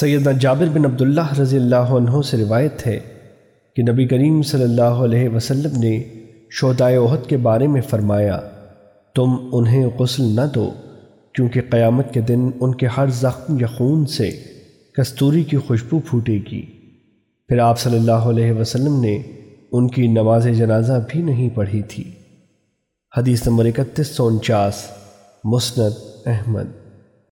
سیدنا جابر بن عبداللہ رضی اللہ عنہ سے روایت ہے کہ نبی کریم صلی اللہ علیہ وسلم نے شہدائے عہد کے بارے میں فرمایا، تم انہیں غسل نہ دو، کیونکہ قیامت کے دن ان کے ہر زخم یا خون سے کستوری کی خوشبو پھوٹے گی۔ پھر آپ صلی اللہ علیہ وسلم نے ان کی نماز جنازہ بھی نہیں پڑھی تھی۔ حدیث نمبر اکتیس سو انچاس، مسند احمد۔